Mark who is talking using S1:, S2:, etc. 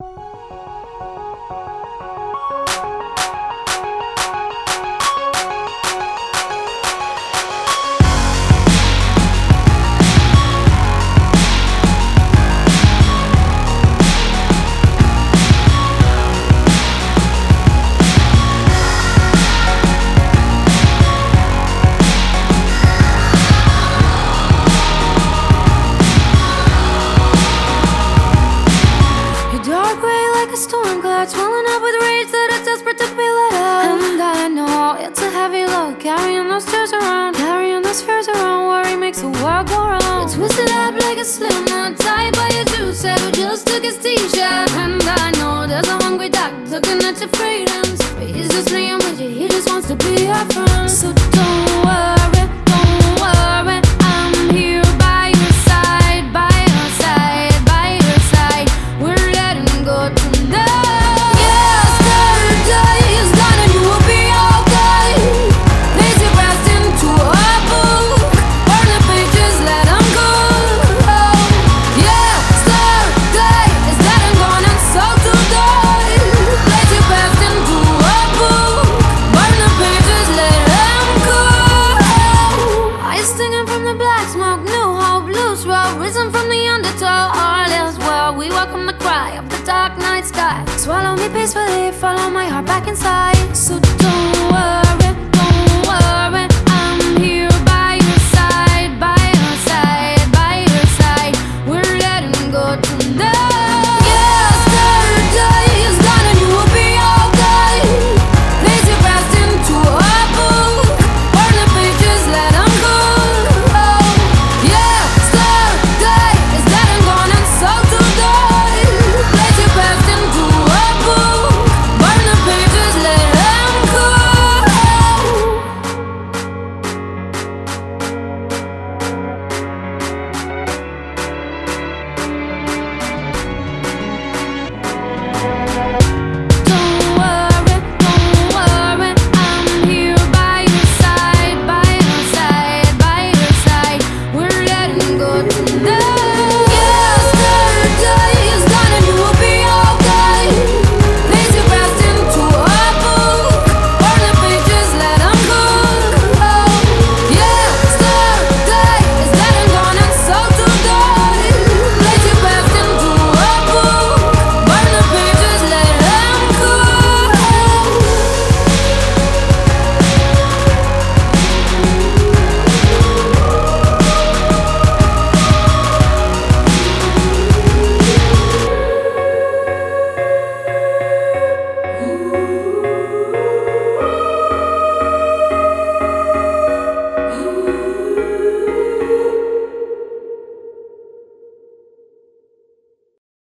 S1: you storm cloud swelling up with rage that it's desperate to be let out. And I know it's a heavy load, carrying those tears around, carrying those fears around. Worry makes the world go round. It's twisted up like a slim knot tied by a juice who just took his t-shirt. And I know there's a hungry dog looking at your freedoms, but he's just playing with you. He just wants to be your friend. Risen from the undertow. All is well, we welcome the cry of the dark night sky. Swallow me peacefully, follow my heart back inside. So don't worry.